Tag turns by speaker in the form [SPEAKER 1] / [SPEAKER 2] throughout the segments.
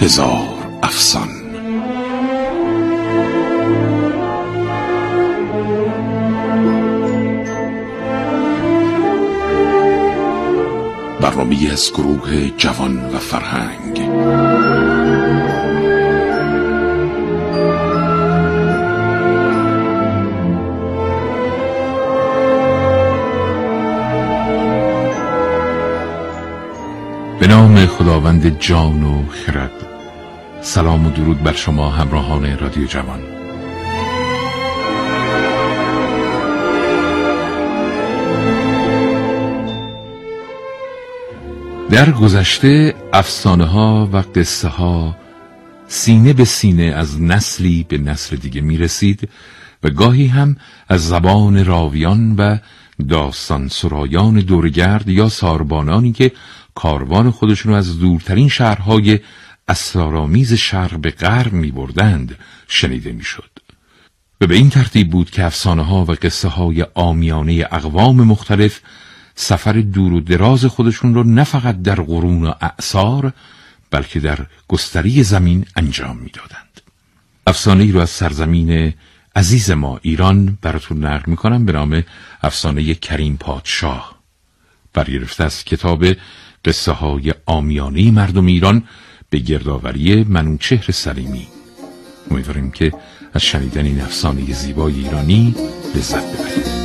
[SPEAKER 1] هزار افسان. برنامه از گروه جوان و فرهنگ. به نام خداوند جان و خرد. سلام و درود بر شما همراهان رادیو جوان. در گذشته افسانه ها و قصه ها سینه به سینه از نسلی به نسل دیگه می رسید و گاهی هم از زبان راویان و داستان سرایان دورگرد یا ساربانانی که کاروان خودشون از دورترین شهرهای اسرارآمیز شرق به غرب می بردند شنیده می شد. و به این ترتیب بود که افسانه ها و قصه های آمیانه اقوام مختلف سفر دور و دراز خودشون رو نه فقط در قرون و اعثار بلکه در گستری زمین انجام می‌دادند. افسانه ای رو از سرزمین عزیز ما ایران براتون نقل می‌کنم به نام افسانه کریم پادشاه برگرفته از کتاب قصه های آمیانه مردم ایران به گردآوری منوچهر سلیمی. امیدواریم که از شنیدن این افسانه زیبای ایرانی لذت ببرید.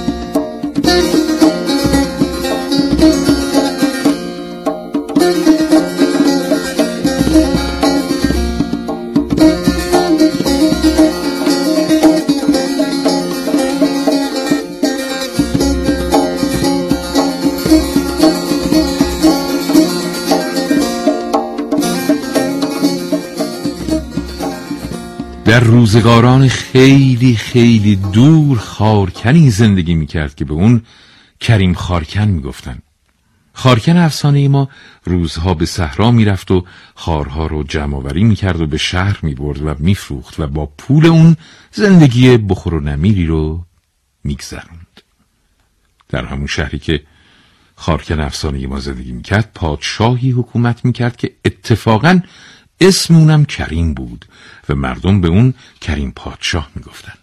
[SPEAKER 1] در روزگاران خیلی خیلی دور خارکنی زندگی می‌کرد که به اون کریم خارکن می‌گفتن. خارکن افسانه ما روزها به صحرا می‌رفت و خارها رو جمع آوری می‌کرد و به شهر می‌برد و میفروخت و با پول اون زندگی بخور و نمیری رو میگذروند. در همون شهری که خارکن افسانه ما زندگی می‌کرد پادشاهی حکومت می‌کرد که اتفاقا اسم اونم کریم بود و مردم به اون کریم پادشاه می‌گفتن.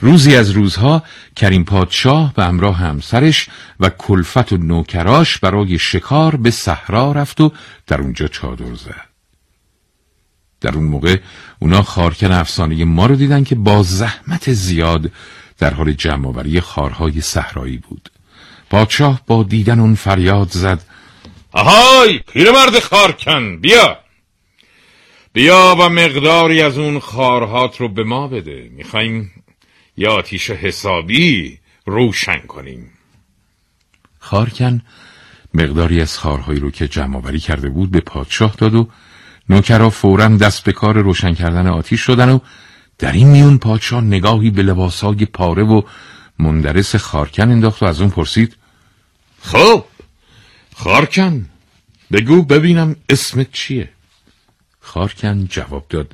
[SPEAKER 1] روزی از روزها کریم پادشاه به همراه همسرش و کلفت و نوکراش برای شکار به صحرا رفت و در اونجا چادر زد. در اون موقع اونا خارکن افسانه ما رو دیدن که با زحمت زیاد در حال جمعآوری خارهای صحرایی بود. پادشاه با دیدن اون فریاد زد.
[SPEAKER 2] آهای پیرمرد خارکن بیا! بیا و مقداری از اون خارهات رو به ما بده. می‌خوایم یه آتیش حسابی روشن کنیم.
[SPEAKER 1] خارکن مقداری از خارهایی رو که جمع کرده بود به پادشاه داد و نوکرا فورا دست به کار روشن کردن آتیش شدن و در این میون پادشاه نگاهی به لباسهای پاره و مندرس خارکن انداخت و از اون پرسید
[SPEAKER 2] خب خارکن بگو ببینم اسمت چیه؟
[SPEAKER 1] خارکن جواب داد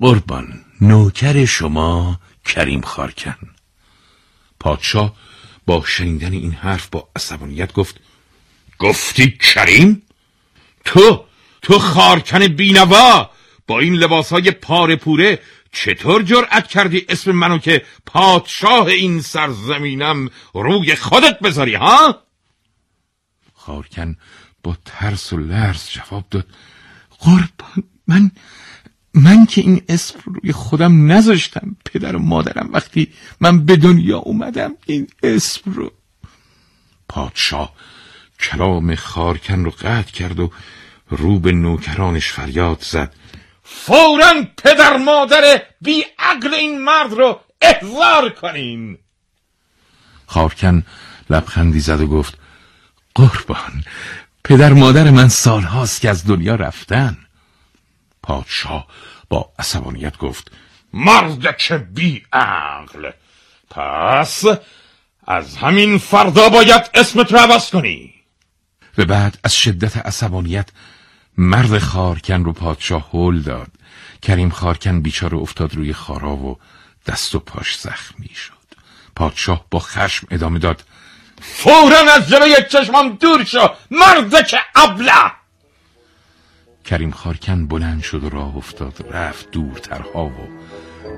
[SPEAKER 1] قربان نوکر شما کریم خارکن پادشاه با شنیدن این حرف با عصبانیت گفت
[SPEAKER 2] گفتی کریم؟ تو تو خارکن بینوا با این لباسهای پاره پوره چطور جرأت کردی اسم منو که پادشاه این سرزمینم روی خودت بذاری ها؟
[SPEAKER 1] خارکن با ترس و لرز جواب داد قربان من من که این اسم رو روی خودم نذاشتم پدر و مادرم وقتی من به دنیا اومدم این اسم رو. پادشاه کلام خارکن رو قطع کرد و رو به نوکرانش فریاد زد.
[SPEAKER 2] فورا پدر مادر بی عقل این مرد رو احضار کنین.
[SPEAKER 1] خارکن لبخندی زد و گفت قربان پدر مادر من سال هاست که از دنیا رفتن. پادشاه با عصبانیت گفت
[SPEAKER 2] مرد که بی عقل. پس از همین فردا باید اسمت رو عوض کنی.
[SPEAKER 1] و بعد از شدت عصبانیت مرد خارکن رو پادشاه هل داد. کریم خارکن بیچاره افتاد روی خارا و دست و پاش زخمی شد. پادشاه با خشم ادامه داد.
[SPEAKER 2] فورا از جلوی چشمم دور شو. مرد که ابله.
[SPEAKER 1] کریم خارکن بلند شد و راه افتاد رفت دورترها و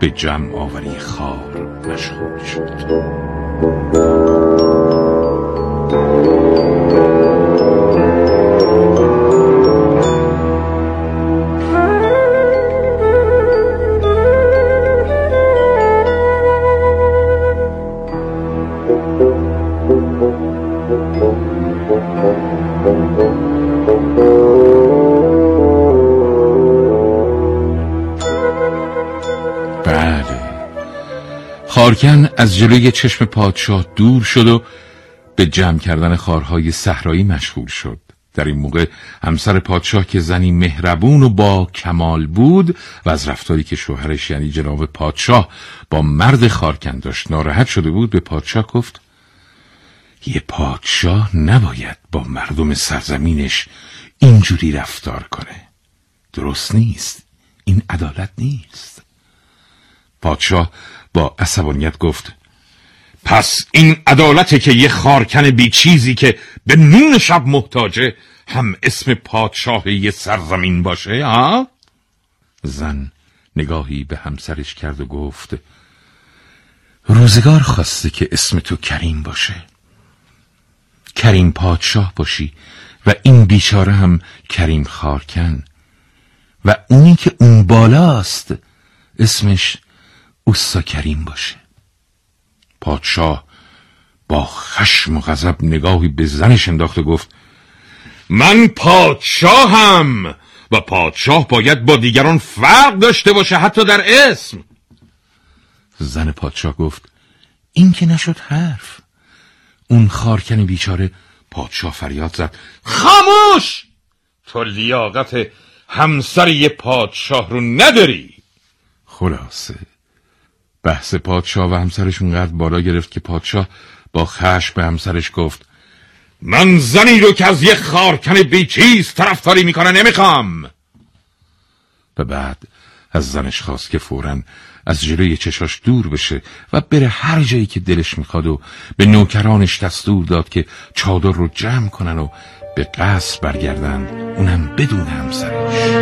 [SPEAKER 1] به جمع آوری خار مشغول شد. خارکن از جلوی چشم پادشاه دور شد و به جمع کردن خارهای صحرایی مشغول شد. در این موقع همسر پادشاه که زنی مهربون و با کمال بود و از رفتاری که شوهرش یعنی جناب پادشاه با مرد خارکن داشت ناراحت شده بود به پادشاه گفت یه پادشاه نباید با مردم سرزمینش اینجوری رفتار کنه. درست نیست. این عدالت نیست. پادشاه با عصبانیت گفت پس این عدالته که یه خارکن بی چیزی که به نون شب محتاجه هم اسم پادشاه یه سرزمین باشه ها؟ زن نگاهی به همسرش کرد و گفت روزگار خواسته که اسم تو کریم باشه کریم پادشاه باشی و این بیچاره هم کریم خارکن و اونی که اون بالاست اسمش اوستا کریم باشه. پادشاه با خشم و غضب نگاهی به زنش انداخت و گفت من پادشاهم و پادشاه باید با دیگران فرق داشته باشه حتی در اسم. زن پادشاه گفت این که نشد حرف. اون خارکن بیچاره پادشاه فریاد زد خاموش! تو لیاقت همسر یه پادشاه رو نداری! خلاصه. بحث پادشاه و همسرش اونقدر بالا گرفت که پادشاه با خشم به همسرش گفت من زنی رو که از یه خارکن بیچیز طرفداری می‌کنه نمی‌خوام. و بعد از زنش خواست که فورا از جلوی چشاش دور بشه و بره هر جایی که دلش می‌خواد و به نوکرانش دستور داد که چادر رو جمع کنن و به قصر برگردن اونم بدون همسرش.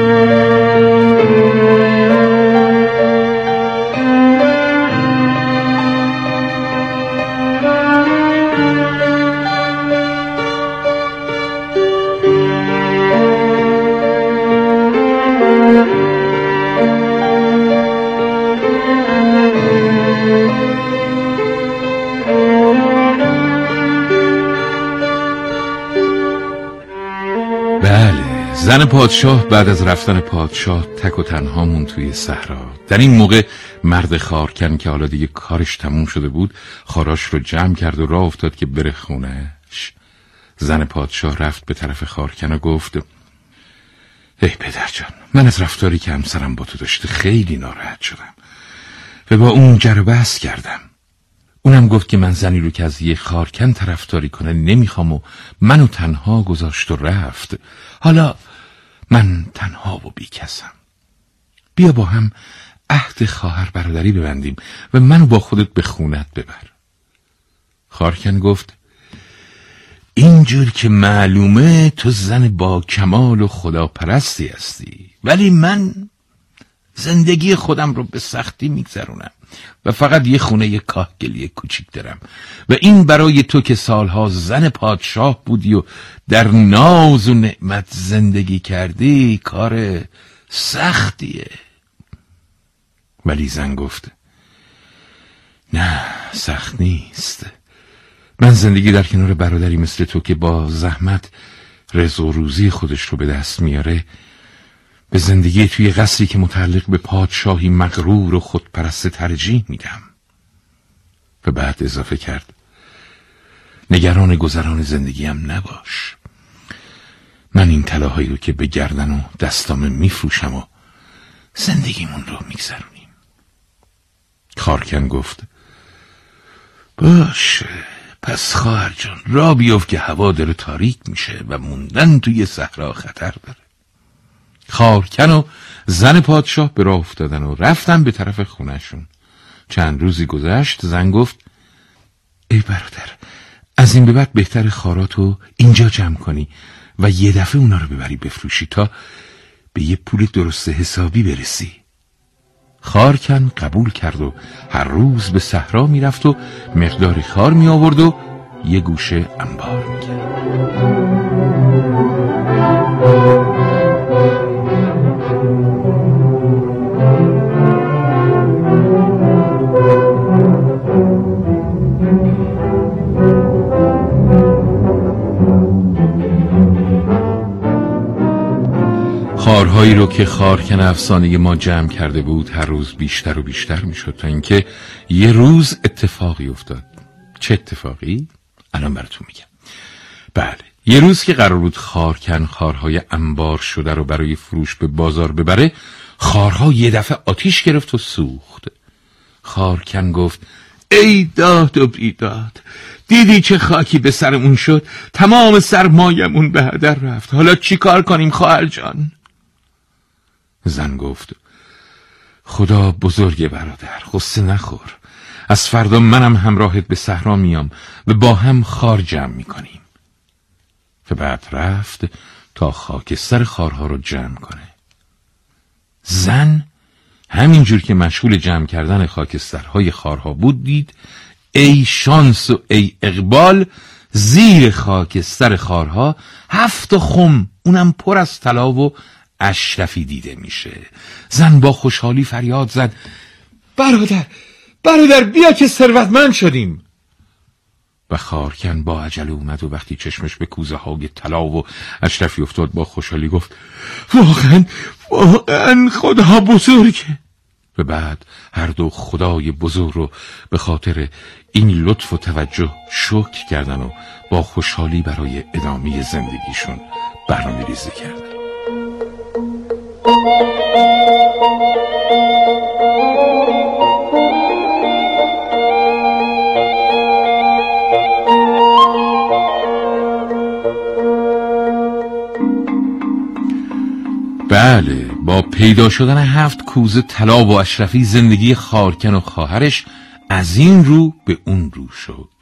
[SPEAKER 1] زن پادشاه بعد از رفتن پادشاه تک و تنها مون توی صحرا. در این موقع مرد خارکن که حالا دیگه کارش تموم شده بود خاراش رو جمع کرد و راه افتاد که بره خونهش. زن پادشاه رفت به طرف خارکن و گفت ای پدر جان من از رفتاری که همسرم با تو داشته خیلی ناراحت شدم و با اون جر کردم. اونم گفت که من زنی رو که از یه خارکن طرفداری کنه نمی‌خوام و منو تنها گذاشت و رفت. حالا من تنها و بیکسم بیا با هم عهد خواهر برادری ببندیم و منو با خودت به خونت ببر. خارکن گفت اینجور که معلومه تو زن با کمال و خداپرستی هستی. ولی من زندگی خودم رو به سختی میگذرونم و فقط یه خونه یه کاهگلی کوچیک دارم. و این برای تو که سالها زن پادشاه بودی و در ناز و نعمت زندگی کردی کار سختیه. ولی زن گفت نه سخت نیست. من زندگی در کنار برادری مثل تو که با زحمت رزق و روزی خودش رو به دست میاره به زندگی توی قصری که متعلق به پادشاهی مغرور و خودپرست ترجیح میدم. و بعد اضافه کرد نگران گذران زندگیم نباش. من این طلاهایی رو که به گردن و دستام میفروشم و زندگیمون رو میگذرونیم. خارکن گفت باشه پس خواهر جان را بیفت که هوا داره تاریک میشه و موندن توی صحرا خطر داره. خارکن و زن پادشاه به راه افتادن و رفتن به طرف خونشون چند روزی گذشت زن گفت ای برادر از این به بعد بهتر خاراتو اینجا جمع کنی و یه دفعه اونا رو ببری بفروشی تا به یه پول درست حسابی برسی. خارکن قبول کرد و هر روز به صحرا می‌رفت و مقداری خار می آورد و یه گوشه انبار می‌کرد. خارهایی رو که خارکن افسانه ما جمع کرده بود هر روز بیشتر و بیشتر می‌شد تا اینکه یه روز اتفاقی افتاد. چه اتفاقی؟ الان براتون میگم. بله یه روز که قرار بود خارکن خارهای انبار شده رو برای فروش به بازار ببره خارها یه دفعه آتیش گرفت و سوخت. خارکن گفت ای داد و بیداد دیدی چه خاکی به سرمون شد؟ تمام سرمایمون به هدر رفت. حالا چی کار کنیم خواهر جان؟ زن گفت خدا بزرگ برادر غصه نخور. از فردا منم همراهت به صحرا میام و با هم خار جمع می‌کنیم. و بعد رفت تا خاکستر خارها رو جمع کنه. زن همینجور که مشغول جمع کردن خاکسترهای خارها بود دید ای شانس و ای اقبال زیر خاکستر خارها هفت خم اونم پر از طلا و اشرفی دیده میشه. زن با خوشحالی فریاد زد برادر برادر بیا که ثروتمند شدیم. و خارکن با عجله اومد و وقتی چشمش به کوزه های طلا و اشرفی افتاد با خوشحالی گفت واقعا واقعا خدا بزرگه و بعد هر دو خدای بزرگ رو به خاطر این لطف و توجه شکر کردن و با خوشحالی برای ادامه زندگیشون برنامه ریزی کردن. بله با پیدا شدن هفت کوزه طلا و اشرفی زندگی خارکن و خواهرش از این رو به اون رو شد.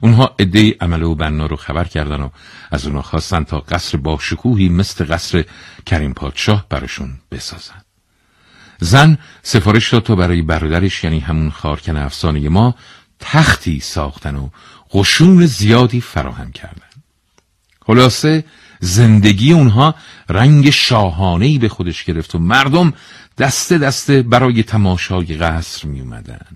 [SPEAKER 1] اونها عده عمله و بنا رو خبر کردن و از اونها خواستن تا قصر با شکوهی مثل قصر کریم پادشاه براشون بسازن زن سفارش داد تا برای برادرش یعنی همون خارکن افسانه ما تختی ساختن و قشون زیادی فراهم کردن خلاصه زندگی اونها رنگ شاهانهی به خودش گرفت و مردم دسته دسته برای تماشای قصر می اومدن.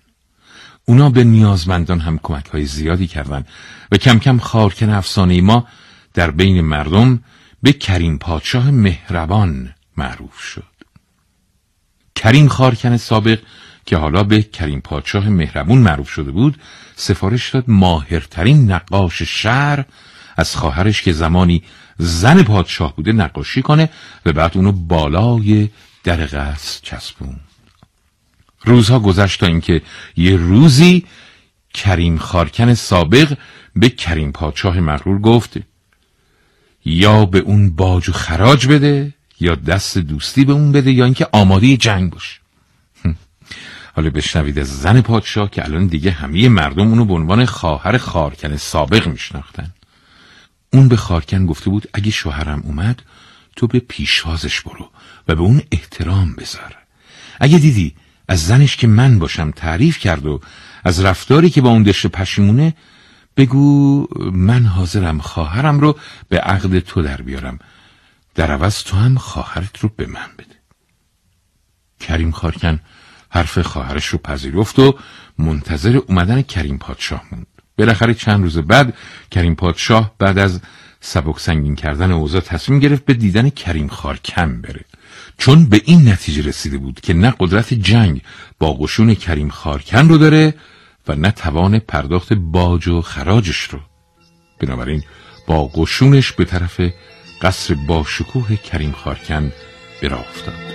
[SPEAKER 1] اونا به نیازمندان هم کمک های زیادی کردن و کم کم خارکن افسانه ما در بین مردم به کریم پادشاه مهربان معروف شد. کریم خارکن سابق که حالا به کریم پادشاه مهربون معروف شده بود سفارش داد ماهرترین نقاش شهر از خواهرش که زمانی زن پادشاه بوده نقاشی کنه و بعد اونو بالای در قصر چسبون. روزها گذشت تا اینکه یه روزی کریم خارکن سابق به کریم پادشاه مغرور گفت یا به اون باج و خراج بده یا دست دوستی به اون بده یا اینکه آماده جنگ باش. حالا بشنوید از زن پادشاه که الان دیگه همه مردم اونو به عنوان خواهر خارکن سابق میشناختن. اون به خارکن گفته بود اگه شوهرم اومد تو به پیشوازش برو و به اون احترام بذار. اگه دیدی از زنش که من باشم تعریف کرد و از رفتاری که با اون دشت پشیمونه بگو من حاضرم خواهرم رو به عقد تو در بیارم. در عوض تو هم خواهرت رو به من بده. کریم خارکن حرف خواهرش رو پذیرفت و منتظر اومدن کریم پادشاه موند. بالاخره چند روز بعد کریم پادشاه بعد از سبک سنگین کردن اوضاع تصمیم گرفت به دیدن کریم خارکن بره. چون به این نتیجه رسیده بود که نه قدرت جنگ با قشون کریم خارکن رو داره و نه توان پرداخت باج و خراجش رو. بنابراین با قشونش به طرف قصر با شکوه کریم خارکن براه افتاد.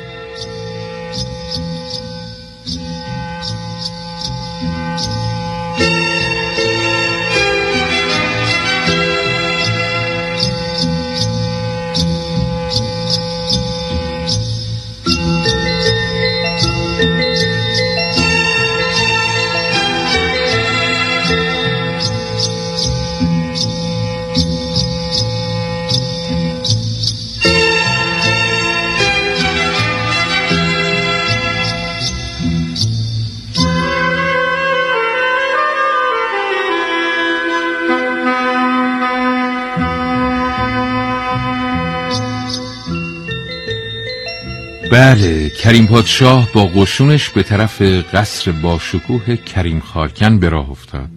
[SPEAKER 1] بله کریم پادشاه با قشونش به طرف قصر باشکوه کریم خارکن به راه افتاد.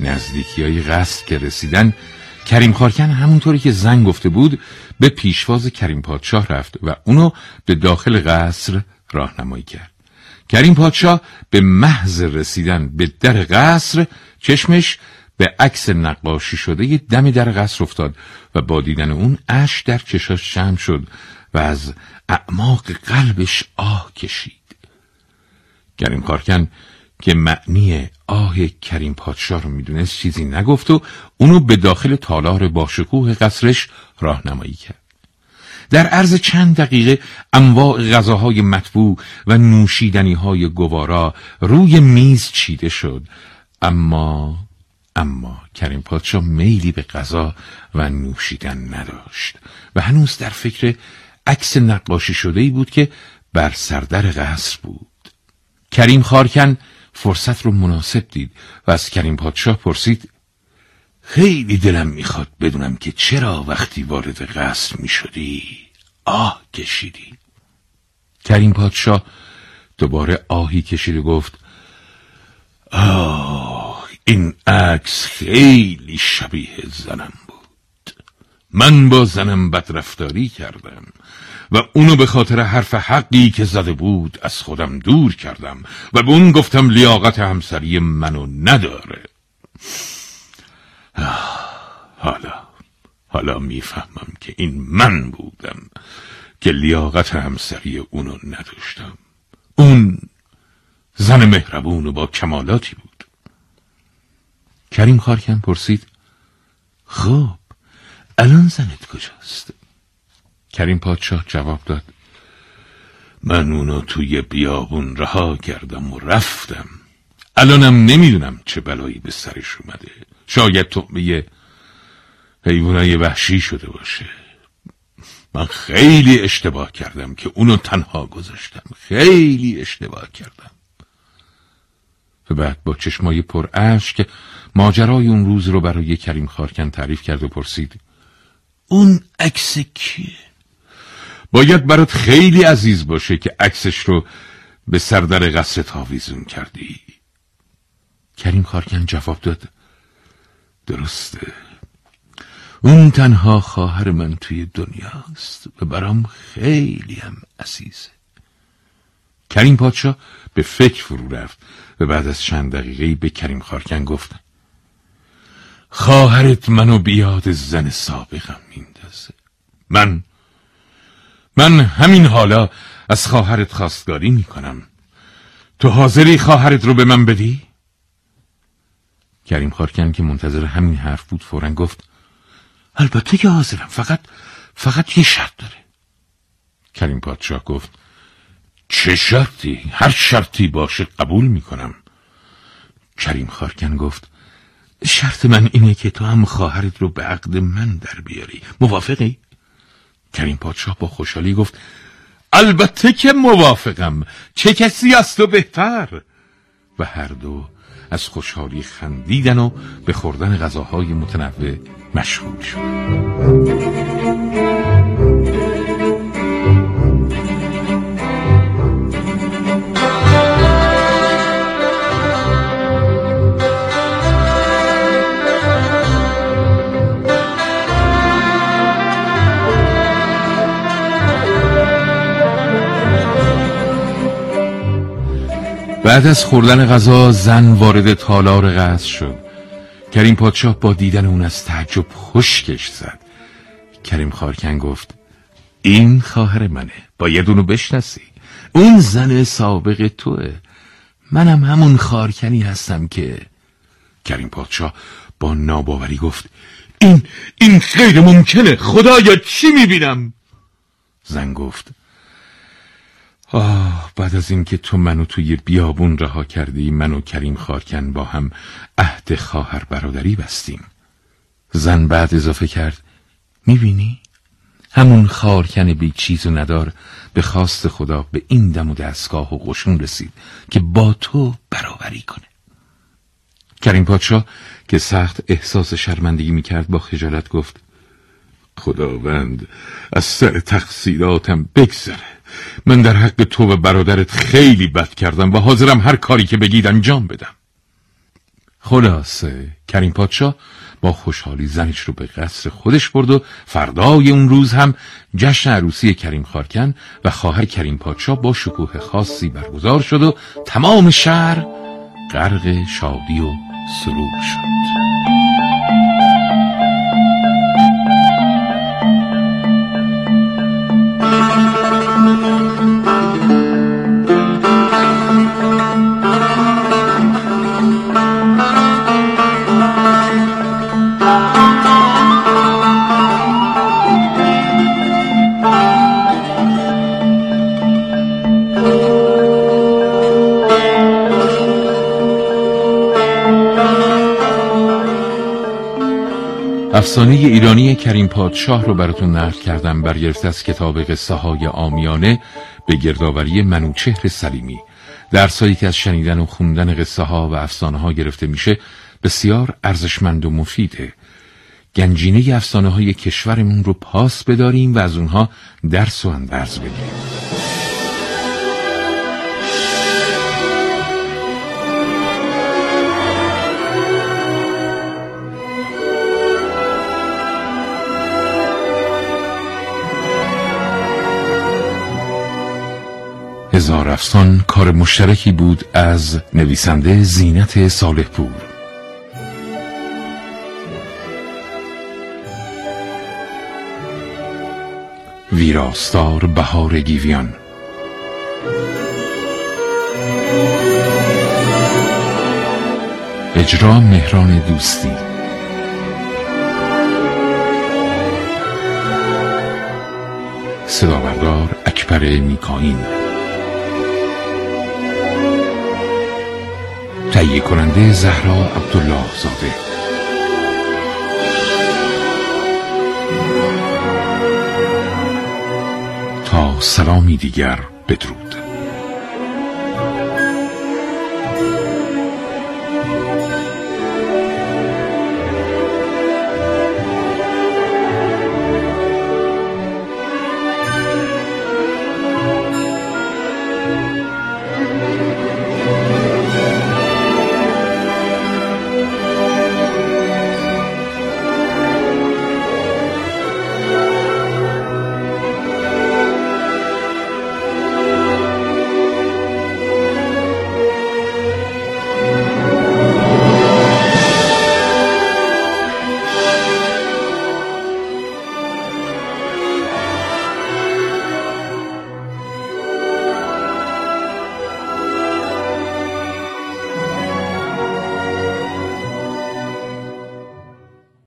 [SPEAKER 1] نزدیکی های قصر که رسیدن کریم خارکن همونطوری که زن گفته بود به پیشواز کریم پادشاه رفت و اونو به داخل قصر راهنمایی کرد. کریم پادشاه به محض رسیدن به در قصر چشمش به عکس نقاشی شده دم در قصر افتاد و با دیدن اون اش در چشاش شم شد و از اعماق قلبش آه کشید. کریم خارکن که معنی آه کریم پادشاه رو می‌دونست چیزی نگفت و اونو به داخل تالار باشکوه قصرش راهنمایی کرد. در عرض چند دقیقه انواع غذاهای مطبوع و نوشیدنی های گوارا روی میز چیده شد. اما اما کریم پادشاه میلی به غذا و نوشیدن نداشت و هنوز در فکر عکس نقاشی شده ای بود که بر سردر قصر بود. کریم خارکن فرصت رو مناسب دید و از کریم پادشاه پرسید خیلی دلم می‌خواد بدونم که چرا وقتی وارد قصر می‌شدی آه کشیدی. کریم پادشاه دوباره آهی کشید و گفت آه این عکس خیلی شبیه زنم. من با زنم بدرفتاری کردم و اونو به خاطر حرف حقی که زده بود از خودم دور کردم و به اون گفتم لیاقت همسری منو نداره. حالا حالا می‌فهمم که این من بودم که لیاقت همسری اونو نداشتم. اون زن مهربون و با کمالاتی بود. کریم خارکن پرسید خب الان زنت کجاست؟ کریم پادشاه جواب داد. من اونو توی بیابون رها کردم و رفتم. الانم نمی‌دونم چه بلایی به سرش اومده. شاید تعمه حیوانای وحشی شده باشه. من خیلی اشتباه کردم که اونو تنها گذاشتم. خیلی اشتباه کردم. و بعد با چشمای پر که ماجرای اون روز رو برای کریم خارکن تعریف کرد و پرسید اون عکس کیه باید برات خیلی عزیز باشه که عکسش رو به سردر قصر تاویزون کردی. کریم خارکن جواب داد. درسته. اون تنها خواهر من توی دنیاست و برام خیلی هم عزیزه. کریم پادشاه به فکر فرو رفت و بعد از چند دقیقه به کریم خارکن گفت خواهرت منو بیاد زن سابقم میندازه من من همین حالا از خواهرت خواستگاری می‌کنم تو حاضری خواهرت رو به من بدی؟ کریم خارکن که منتظر همین حرف بود فورا گفت البته که حاضرم فقط فقط یه شرط داره کریم پادشاه گفت چه شرطی؟ هر شرطی باشه قبول می‌کنم کریم خارکن گفت شرط من اینه که تو هم خواهرت رو به عقد من در بیاری. موافقی؟ کریم پادشاه با خوشحالی گفت البته که موافقم. چه کسی از تو بهتر؟ و هر دو از خوشحالی خندیدن و به خوردن غذاهای متنوع مشغول شد. بعد از خوردن غذا زن وارد تالار قصر شد. کریم پادشاه با دیدن اون از تعجب خشکش زد. کریم خارکن گفت این خواهر منه باید اونو بشناسی. اون زن سابق توه. منم همون خارکنی هستم که. کریم پادشاه با ناباوری گفت این این غیر ممکنه. خدایا چی می‌بینم؟ زن گفت آه بعد از اینکه تو منو توی بیابون رها کردی من و کریم خارکن با هم عهد خواهر برادری بستیم. زن بعد اضافه کرد می‌بینی؟ همون خارکن بی چیز و ندار به خواست خدا به این دم و دستگاه و قشون رسید که با تو برابری کنه. کریم پادشاه که سخت احساس شرمندگی می‌کرد با خجالت گفت خداوند از سر تقصیراتم بگذره. من در حق تو و برادرت خیلی بد کردم و حاضرم هر کاری که بگید انجام بدم. خلاصه کریم پادشاه با خوشحالی زنش رو به قصر خودش برد و فردای اون روز هم جشن عروسی کریم خارکن و خواهر کریم پادشاه با شکوه خاصی برگزار شد و تمام شهر غرق شادی و سرور شد. افسانه ایرانی کریم پادشاه رو براتون نقل کردم. برگرفته از کتاب قصه های آمیانه به گردآوری منوچهر سلیمی. درسایی که از شنیدن و خوندن قصه ها و افسانه ها گرفته میشه بسیار ارزشمند و مفیده. گنجینه افسانه های کشورمون رو پاس بداریم و از اونها درس و اندرز بگیریم هزار افسان کار مشترکی بود از نویسنده زینت صالح پور ویراستار بهار گیویان. اجرا مهران دوستی. صدا بردار اکبر میکاین تهیه کننده زهرا عبدالله زاده. تا سلامی دیگر بدرود.